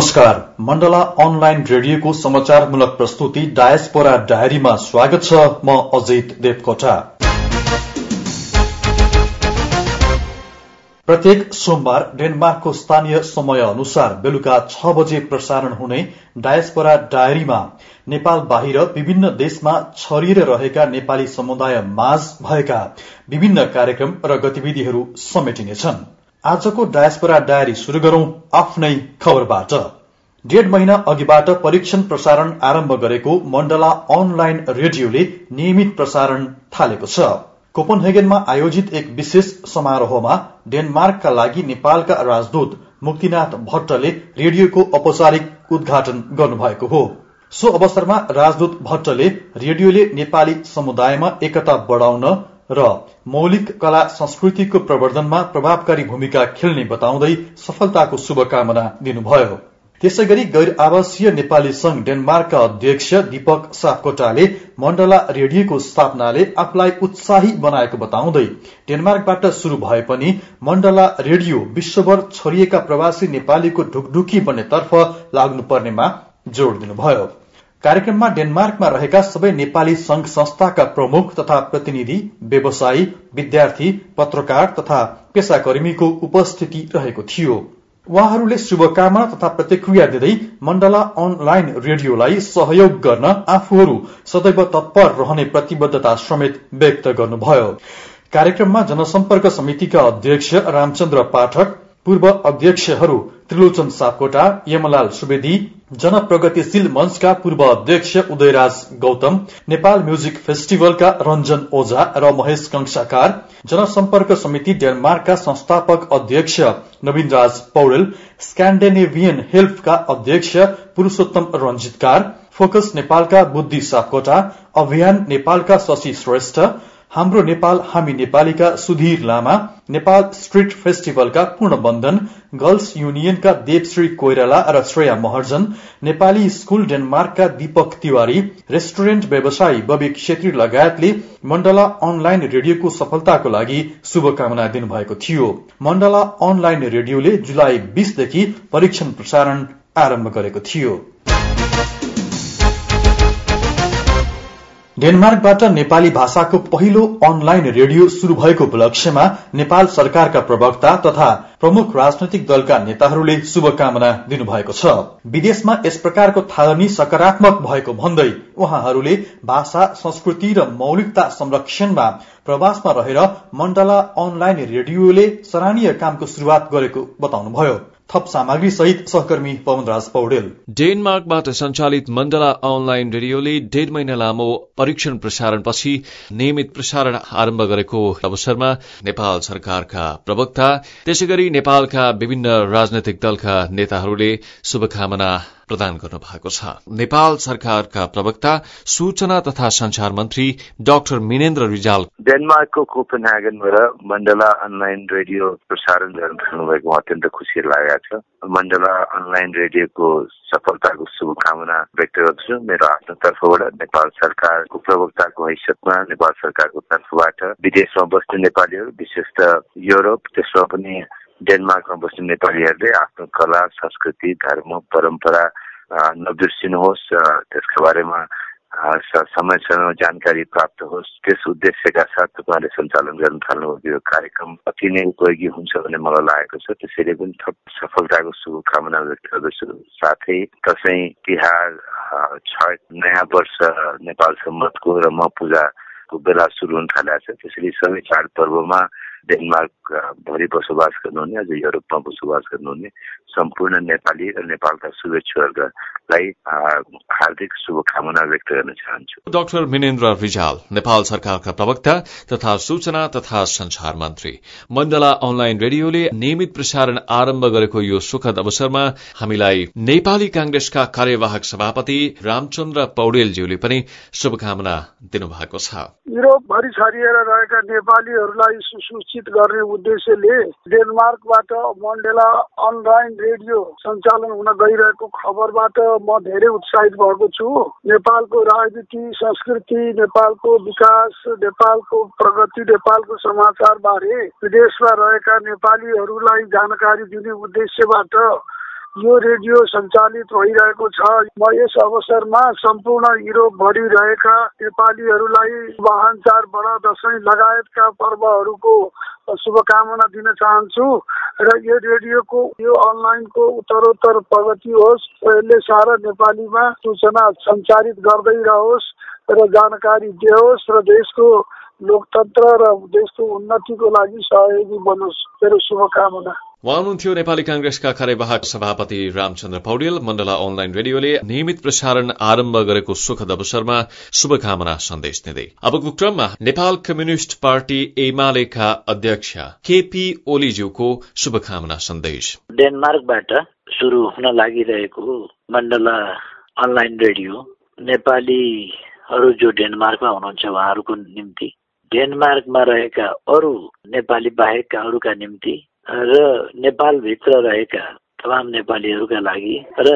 नमस्कार मण्डला अनलाइन रेडियोको समाचारमूलक प्रस्तुति डायसपोरा डायरीमा स्वागत छ म अजित देवकोटा। प्रत्येक सोमबार डेनमार्कको स्थानीय समय अनुसार बेलुका छ बजे प्रसारण हुने डायसपोरा डायरीमा नेपाल बाहिर विभिन्न देशमा छरिएर रहेका नेपाली समुदाय माझ भएका विभिन्न कार्यक्रम र गतिविधिहरू समेटिनेछन्। आजको डायस्पोरा डायरी शुरू गरौं आफ्नै खबरबाट। डेढ महिना अघिबाट परीक्षण प्रसारण आरम्भ गरेको मण्डला अनलाइन रेडियोले नियमित प्रसारण थालेको छ। कोपनहेगनमा आयोजित एक विशेष समारोहमा डेनमार्कका लागि नेपालका राजदूत मुक्तिनाथ भट्टले रेडियोको औपचारिक उद्घाटन गर्नुभएको हो। सो अवसरमा राजदूत भट्टले रेडियोले नेपाली समुदायमा एकता बढ़ाउन र मौलिक कला संस्कृतिको प्रवर्धनमा प्रभावकारी भूमिका खेल्ने बताउँदै सफलताको शुभकामना दिनुभयो। त्यसै गरी गैर आवासीय नेपाली संघ डेनमार्कका अध्यक्ष दीपक सापकोटाले मण्डला रेडियोको स्थापनाले आफूलाई उत्साही बनाएको बताउँदै डेनमार्कबाट शुरू भए पनि मण्डला रेडियो विश्वभर छरिएका प्रवासी नेपालीको ढुकढुकी बन्नेतर्फ लाग्नुपर्नेमा जोड़ दिनुभयो। कार्यक्रममा डेनमार्कमा रहेका सबै नेपाली संघ संस्थाका प्रमुख तथा प्रतिनिधि व्यवसायी विद्यार्थी पत्रकार तथा पेसाकर्मीको उपस्थिति रहेको थियो। उहाँहरूले शुभकामना तथा प्रतिक्रिया दिँदै मण्डला अनलाइन रेडियोलाई सहयोग गर्न आफूहरू सदैव तत्पर रहने प्रतिबद्धता समेत व्यक्त गर्नुभयो। कार्यक्रममा जनसम्पर्क समितिका अध्यक्ष रामचन्द्र पाठक पूर्व अध्यक्षहरू त्रिलोचन सापकोटा यमलाल सुवेदी जनप्रगतिशील मंचका पूर्व अध्यक्ष उदयराज गौतम नेपाल म्युजिक फेस्टिभलका रञ्जन ओझा र महेश कंसाकार जनसम्पर्क समिति डेनमार्कका संस्थापक अध्यक्ष नवीनराज पौडेल स्क्यान्डेनेभियन हेल्पका अध्यक्ष पुरूषोत्तम रंजितकार फोकस नेपालका बुद्धि सापकोटा अभियान नेपालका शशि श्रेष्ठ हाम्रो नेपाल हामी नेपालीका सुधीर लामा नेपाल स्ट्रीट फेस्टिभलका पूर्णबन्धन गर्ल्स युनियनका देवश्री कोइराला र श्रेया महर्जन नेपाली स्कूल डेनमार्कका दीपक तिवारी रेस्टुरेन्ट व्यवसायी बबी छेत्री लगायतले मण्डला अनलाइन रेडियोको सफलताको लागि शुभकामना दिनुभएको थियो। मण्डला अनलाइन रेडियोले जुलाई बीसदेखि परीक्षण प्रसारण आरम्भ गरेको थियो। डेनमार्कबाट नेपाली भाषाको पहिलो अनलाइन रेडियो शुरू भएको उपलक्ष्यमा नेपाल सरकारका प्रवक्ता तथा प्रमुख राजनैतिक दलका नेताहरूले शुभकामना दिनुभएको छ। विदेशमा यस प्रकारको थालनी सकारात्मक भएको भन्दै उहाँहरूले भाषा संस्कृति र मौलिकता संरक्षणमा प्रवासमा रहेर मण्डला अनलाइन रेडियोले सराहनीय कामको शुरूआत गरेको बताउनुभयो। थप सामग्री सहित सहकर्मी पवनराज पौडेल। डेनमार्कबाट सञ्चालित मण्डला अनलाइन रेडियोले डेढ महिना लामो परीक्षण प्रसारणपछि नियमित प्रसारण आरम्भ गरेको अवसरमा नेपाल सरकारका प्रवक्ता त्यसै गरी नेपालका विभिन्न राजनैतिक दलका नेताहरूले शुभकामना प्रदान गर्नु भएको छ। नेपाल सरकारका प्रवक्ता सूचना तथा संचार मन्त्री डाक्टर मिनेन्द्र रिजाल डेनमार्कको कोपनह्यागनबाट मण्डला अनलाइन रेडियो प्रसारण गर्न थाल्नुभएको अत्यन्त खुसी लागेको छ। मण्डला अनलाइन रेडियोको सफलताको शुभकामना व्यक्त गर्दछु। मेरो आफ्नो तर्फबाट नेपाल सरकारको प्रवक्ताको हैसियतमा नेपाल सरकारको तर्फबाट विदेशमा बस्ने नेपालीहरू विशेष त युरोप त्यसमा पनि डेनमार्कमा बस्ने नेपालीहरूले आफ्नो कला संस्कृति धर्म परम्परा नबिर्सिनुहोस् त्यसका बारेमा समय समयमा जानकारी प्राप्त होस् त्यस उद्देश्यका साथ तपाईँले सञ्चालन गर्न थाल्नुभएको यो कार्यक्रम अति नै उपयोगी हुन्छ भन्ने मलाई लागेको छ त्यसैले पनि थप सफलताको शुभकामना व्यक्त गर्दछु साथै दसैँ तिहार छ नयाँ वर्ष नेपाल सम्मतको र म पूजाको बेला सुरु हुन थालेको छ त्यसैले सबै चाडपर्वमा डेनमार्क भरि बसोबास गर्नुहुने अझ युरोपमा बसोबास गर्नुहुने सम्पूर्ण नेपाली र नेपालका शुभेच्छुहरूलाई हार्दिक शुभकामना व्यक्त गर्न चाहन्छु। डाक्टर मिनेन्द्र रिजाल नेपाल सरकारका प्रवक्ता तथा सूचना तथा संचार मन्त्री। मण्डला अनलाइन रेडियोले नियमित प्रसारण आरम्भ गरेको यो सुखद अवसरमा हामीलाई नेपाली कांग्रेसका कार्यवाहक सभापति रामचन्द्र पौडेलज्यूले पनि शुभकामना दिनुभएको छ। युरोपभरि छरिएर रहेका नेपालीहरूलाई सुसूचित गर्ने उद्देश्यले डेनमार्कबाट मण्डेला अनलाइन रेडियो सञ्चालन हुन गइरहेको खबरबाट म धेरै उत्साहित भएको छु। नेपालको राजनीति संस्कृति नेपालको विकास नेपालको प्रगति नेपालको समाचार बारे विदेशमा रहेका नेपालीहरूलाई जानकारी दिने उद्देश्यबाट यो रेडियो सञ्चालित भइरहेको छ। म यस अवसरमा सम्पूर्ण युरोपभरि रहेका नेपालीहरूलाई वाहन चाड बडा दसैँ लगायतका पर्वहरूको शुभकामना दिन चाहन्छु र यो रेडियोको यो अनलाइनको उत्तरोत्तर प्रगति होस् यसले सारा नेपालीमा सूचना सञ्चारित गर्दै रहोस् र जानकारी दियोस् र देशको लोकतन्त्र र देशको उन्नतिको लागि सहयोगी बनोस्। मेरो शुभकामना। उहाँ हुनुहुन्थ्यो नेपाली कांग्रेसका कार्यवाहक सभापति रामचन्द्र पौडेल मण्डला अनलाइन रेडियोले नियमित प्रसारण आरम्भ गरेको सुखद अवसरमा शुभकामना सन्देश दिँदै। अबको क्रममा नेपाल कम्युनिष्ट पार्टी एमालेका अध्यक्ष केपी ओलीज्यूको शुभकामना सन्देश। डेनमार्कबाट शुरू हुन लागिरहेको मण्डला अनलाइन रेडियो। नेपालीहरू जो डेनमार्कमा हुनुहुन्छ उहाँहरूको निम्ति। डेनमार्कमा रहेका अरू नेपाली बाहेकका अरूका निम्ति र नेपालभित्र रहेका तमाम नेपालीहरूका लागि र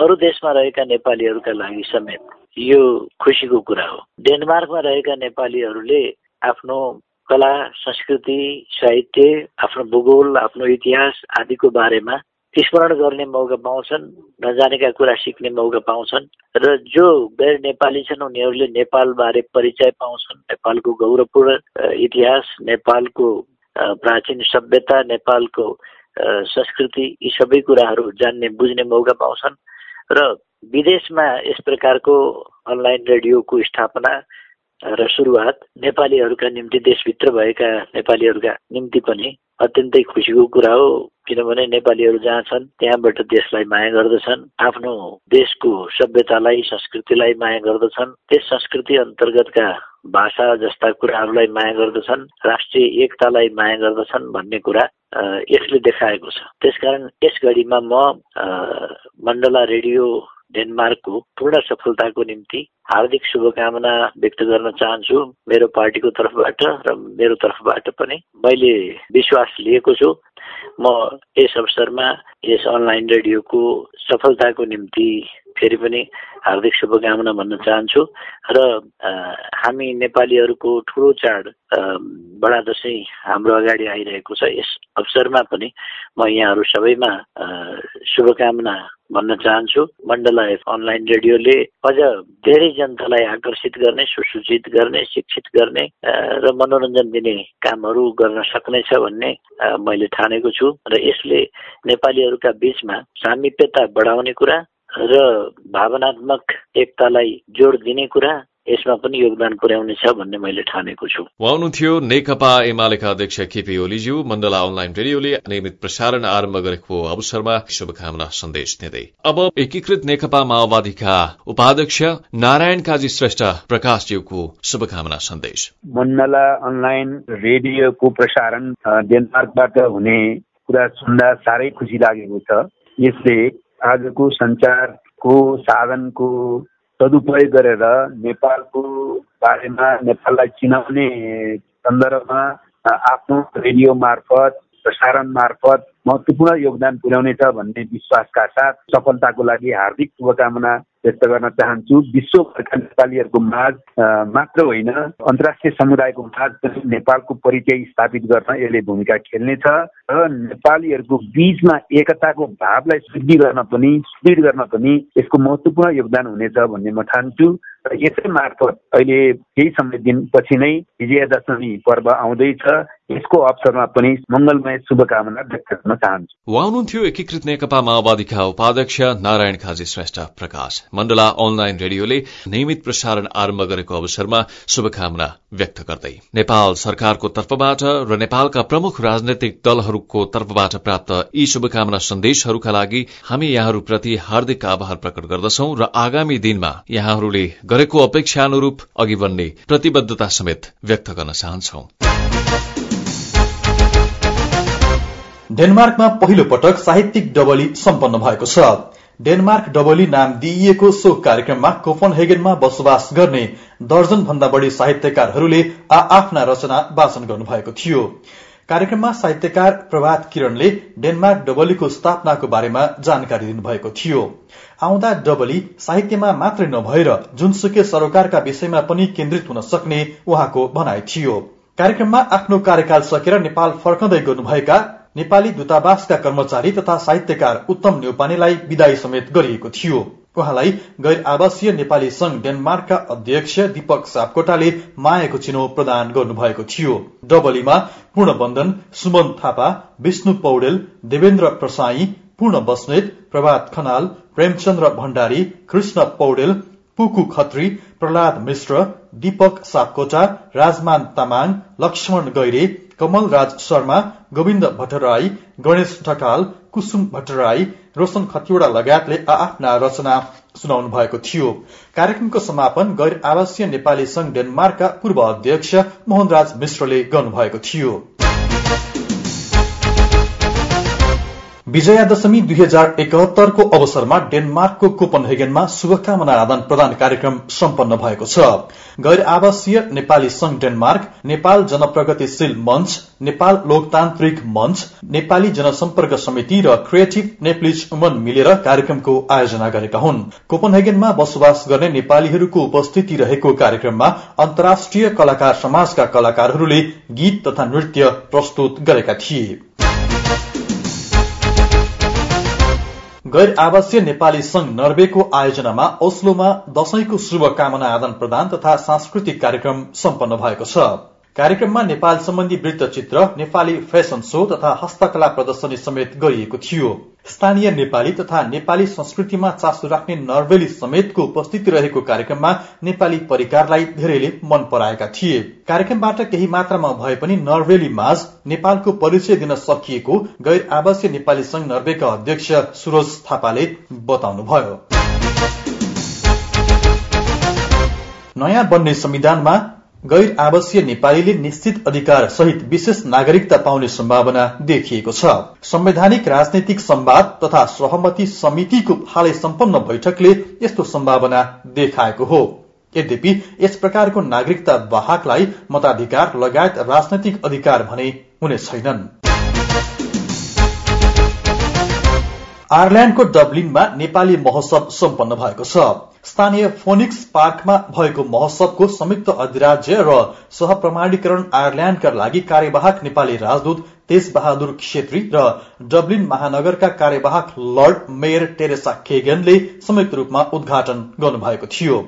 अरू देशमा रहेका नेपालीहरूका लागि समेत यो खुसीको कुरा हो। डेनमार्कमा रहेका नेपालीहरूले आफ्नो कला संस्कृति साहित्य आफ्नो भूगोल आफ्नो इतिहास आदिको बारेमा स्मरण गर्ने मौका पाउँछन् नजानेका कुरा सिक्ने मौका पाउँछन् र जो गैर नेपाली छन् उनीहरूले नेपालबारे परिचय पाउँछन्। नेपालको गौरवपूर्ण इतिहास नेपालको प्राचीन सभ्यता नेपालको संस्कृति यी सबै कुराहरू जान्ने बुझ्ने मौका पाउँछन् र विदेशमा यस प्रकारको अनलाइन रेडियोको स्थापना र सुरुवात नेपालीहरूका निम्ति देशभित्र भएका नेपालीहरूका निम्ति पनि अत्यन्तै खुसीको कुरा हो किनभने नेपालीहरू जहाँ छन् त्यहाँबाट देशलाई माया गर्दछन् आफ्नो देशको सभ्यतालाई संस्कृतिलाई माया गर्दछन् त्यस संस्कृति अन्तर्गतका भाषा जस्ता कुराहरूलाई माया गर्दछन् राष्ट्रिय एकतालाई माया गर्दछन् भन्ने कुरा यसले देखाएको छ। त्यसकारण यस घडीमा म मण्डला रेडियो डेनमार्कको पूर्ण सफलताको निम्ति हार्दिक शुभकामना व्यक्त गर्न चाहन्छु मेरो पार्टीको तर्फबाट र मेरो तर्फबाट पनि। मैले विश्वास लिएको छु। म यस अवसरमा यस अनलाइन रेडियोको सफलताको निम्ति फेरि पनि हार्दिक शुभकामना भन्न चाहन्छु। र हामी नेपालीहरूको ठुलो चाड बडा दसैँ हाम्रो अगाडि आइरहेको छ। यस अवसरमा पनि म यहाँहरू सबैमा शुभकामना भन्न चाहन्छु। मण्डला अनलाइन रेडियोले अझ धेरै जनतालाई आकर्षित गर्ने सुसूचित गर्ने शिक्षित गर्ने र मनोरञ्जन दिने कामहरू गर्न सक्नेछ भन्ने मैले ठानेको छु। र यसले नेपालीहरूका बीचमा सामिप्यता बढाउने कुरा र भावनात्मक एकतालाई जोड दिने कुरा यसमा पनि योगदान पुर्याउनेछ भन्ने मैले ठानेको छु। उहाँ हुनुहुन्थ्यो नेकपा एमालेका अध्यक्ष केपी ओलीज्यू मण्डला अनलाइन रेडियोले नियमित प्रसारण आरम्भ गरेको अवसरमा शुभकामना सन्देश दिँदै। अब एकीकृत नेकपा माओवादीका उपाध्यक्ष नारायण काजी श्रेष्ठ प्रकाशज्यूको शुभकामना सन्देश। मण्डला अनलाइन रेडियोको प्रसारण डेनमार्कबाट हुने कुरा सुन्दा साह्रै खुसी लागेको छ। यसले आजको संचारको साधनको सदुपयोग गरेर नेपालको बारेमा नेपाललाई चिनाउने सन्दर्भमा आफ्नो रेडियो मार्फत प्रसारण मार्फत महत्वपूर्ण योगदान पुर्याउनेछ भन्ने विश्वासका साथ सफलताको लागि हार्दिक शुभकामना व्यक्त गर्न चाहन्छु। विश्वभरका नेपालीहरूको माझ मात्र होइन अन्तर्राष्ट्रिय समुदायको माझ नेपालको परिचय स्थापित गर्न यसले भूमिका खेल्नेछ र नेपालीहरूको बिचमा एकताको भावलाई शुद्धि गर्न पनि सुदृढ गर्न पनि यसको महत्त्वपूर्ण योगदान हुनेछ भन्ने म ठान्छु। यसै मार्फत अहिले केही समय दिनपछि नै विजयादशमी पर्व आउँदैछ। यसको अवसरमा पनि मङ्गलमय शुभकामना व्यक्त गर्न चाहन्छु। उहाँ हुनुहुन्थ्यो एकीकृत नेकपा माओवादीका उपाध्यक्ष नारायण खाजी श्रेष्ठ प्रकाश। मण्डला अनलाइन रेडियोले नियमित प्रसारण आरम्भ गरेको अवसरमा शुभकामना व्यक्त गर्दै। नेपाल सरकारको तर्फबाट र नेपालका प्रमुख राजनैतिक दलहरूको तर्फबाट प्राप्त यी शुभकामना सन्देशहरूका लागि हामी यहाँहरूप्रति हार्दिक आभार प्रकट गर्दछौ र आगामी दिनमा यहाँहरूले गरेको अपेक्षा अनुरूप अघि बढ्ने प्रतिबद्धता समेत व्यक्त गर्न चाहन्छौ। डेनमार्कमा पहिलो पटक साहित्यिक डबली सम्पन्न भएको छ। डेनमार्क डबली नाम दिइएको सो कार्यक्रममा कोपनहेगनमा बसोबास गर्ने दर्जन भन्दा बढ़ी साहित्यकारहरूले आ आफ्ना रचना वाचन गर्नुभएको थियो। कार्यक्रममा साहित्यकार प्रभात किरणले डेनमार्क डबलीको स्थापनाको बारेमा जानकारी दिनुभएको थियो। आउँदा डबली साहित्यमा मात्रै नभएर जुनसुकै सरोकारका विषयमा पनि केन्द्रित हुन सक्ने उहाँको भनाइ थियो। कार्यक्रममा आफ्नो कार्यकाल सकेर नेपाल फर्कँदै गर्नुभएका नेपाली दूतावासका कर्मचारी तथा साहित्यकार उत्तम न्यौपानेलाई विदाई समेत गरिएको थियो। उहाँलाई गैर आवासीय नेपाली संघ डेनमार्कका अध्यक्ष दीपक सापकोटाले मायाको चिनो प्रदान गर्नुभएको थियो। डबलीमा पूर्ण बन्धन सुमन थापा विष्णु पौडेल देवेन्द्र प्रसाई पूर्ण बस्नेत प्रभात खनाल प्रेमचन्द्र भण्डारी कृष्ण पौडेल पुकु खत्री प्रहलाद मिश्र दीपक सापकोटा राजमान तामाङ लक्ष्मण गैरे कमल राज शर्मा गोविन्द भट्टराई गणेश ढकाल कुसुम भट्टराई रोशन खतिवड़ा लगायतले आफ्ना रचना सुनाउनु भएको थियो। कार्यक्रमको समापन गैर आवासीय नेपाली संघ डेनमार्कका पूर्व अध्यक्ष मोहनराज मिश्रले गर्नुभएको थियो। विजयादशमी दुई हजार एकहत्तरको अवसरमा डेनमार्कको कोपनहेगनमा शुभकामना आदान प्रदान कार्यक्रम सम्पन्न भएको छ। गैर आवासीय नेपाली संघ डेनमार्क नेपाल जनप्रगतिशील मञ्च नेपाल लोकतान्त्रिक मञ्च नेपाली जनसम्पर्क समिति र क्रिएटिभ नेप्लिज उमन मिलेर कार्यक्रमको आयोजना गरेका हुन्। कोपनहेगनमा बसोबास गर्ने नेपालीहरूको उपस्थिति रहेको कार्यक्रममा अन्तर्राष्ट्रिय कलाकार समाजका कलाकारहरूले गीत तथा नृत्य प्रस्तुत गरेका थिए। गैर आवासीय नेपाली संघ नर्वेको आयोजनामा ओस्लोमा दशैंको शुभकामना आदान प्रदान तथा सांस्कृतिक कार्यक्रम सम्पन्न भएको छ। कार्यक्रममा नेपाल सम्बन्धी वृत्तचित्र नेपाली फेसन शो तथा हस्तकला प्रदर्शनी समेत गरिएको थियो। स्थानीय नेपाली तथा नेपाली संस्कृतिमा चासो राख्ने नर्वेली समेतको उपस्थिति रहेको कार्यक्रममा नेपाली परिकारलाई धेरैले मन पराएका थिए। कार्यक्रमबाट केही मात्रामा भए पनि नर्वेली माझ नेपालको परिचय दिन सकिएको गैर आवासीय नेपाली संघ नर्वेका अध्यक्ष सुरोज थापाले बताउनुभयो। नयाँ बन्ने संविधानमा गैर आवासीय नेपालीले निश्चित अधिकार सहित विशेष नागरिकता पाउने सम्भावना देखिएको छ। संवैधानिक राजनैतिक संवाद तथा सहमति समितिको हालै सम्पन्न बैठकले यस्तो सम्भावना देखाएको हो। यद्यपि यस प्रकारको नागरिकता वाहकलाई मताधिकार लगायत राजनैतिक अधिकार भने हुने छैनन्। आयरल्याण्डको डब्लिनमा नेपाली महोत्सव सम्पन्न भएको छ। स्थानीय फोनिक्स पार्कमा भएको महोत्सवको संयुक्त अधिराज्य र सहप्रमाणीकरण आयरल्याण्डका लागि कार्यवाहक नेपाली राजदूत तेज बहादुर छेत्री र डब्लिन महानगरका कार्यवाहक लर्ड मेयर टेरेसा खेगनले संयुक्त रूपमा उद्घाटन गर्नुभएको थियो।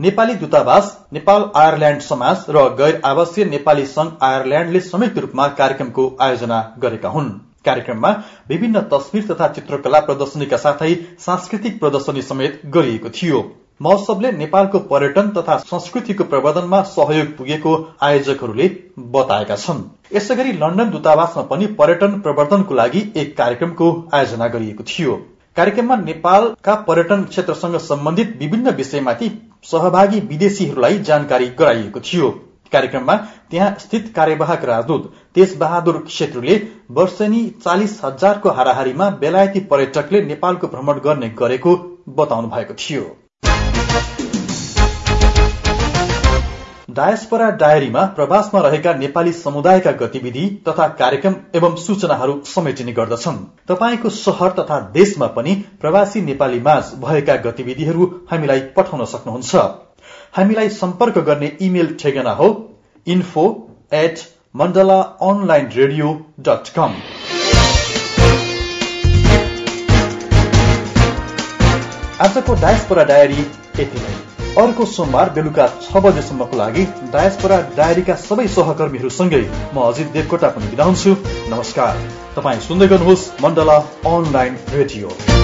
नेपाली दूतावास नेपाल आयरल्याण्ड समाज र गैर आवासीय नेपाली संघ आयरल्याण्डले संयुक्त रूपमा कार्यक्रमको आयोजना गरेका हुन्। कार्यक्रममा विभिन्न तस्विर तथा चित्रकला प्रदर्शनीका साथै सांस्कृतिक प्रदर्शनी समेत गरिएको थियो। महोत्सवले नेपालको पर्यटन तथा संस्कृतिको प्रवर्धनमा सहयोग पुगेको आयोजकहरूले बताएका छन्। यसै गरी लण्डन दूतावासमा पनि पर्यटन प्रवर्धनको लागि एक कार्यक्रमको आयोजना गरिएको थियो। कार्यक्रममा नेपालका पर्यटन क्षेत्रसँग सम्बन्धित विभिन्न विषयमाथि सहभागी विदेशीहरूलाई जानकारी गराइएको थियो। कार्यक्रममा त्यहाँ स्थित कार्यवाहक राजदूत तेज बहादुर छेत्रीले वर्षेनी चालिस हजारको हाराहारीमा बेलायती पर्यटकले नेपालको भ्रमण गर्ने गरेको बताउनु भएको थियो। डायस्परा डायरीमा प्रवासमा रहेका नेपाली समुदायका गतिविधि तथा कार्यक्रम एवं सूचनाहरू समेटिने गर्दछन्। तपाईँको शहर तथा देशमा पनि प्रवासी नेपाली माझ भएका गतिविधिहरू हामीलाई पठाउन सक्नुहुन्छ। हामीलाई सम्पर्क गर्ने इमेल ठेगाना हो info at Mandala online radio dot com आजको डायसपोरा डायरी यति नै। अर्को सोमबार बेलुका छ बजेसम्मको लागि डायसपोरा डायरीका सबै सहकर्मीहरूसँगै म अजित देवकोटा पनि बिदा हुन्छु। नमस्कार। तपाईँ सुन्दै गर्नुहोस् मण्डला अनलाइन रेडियो।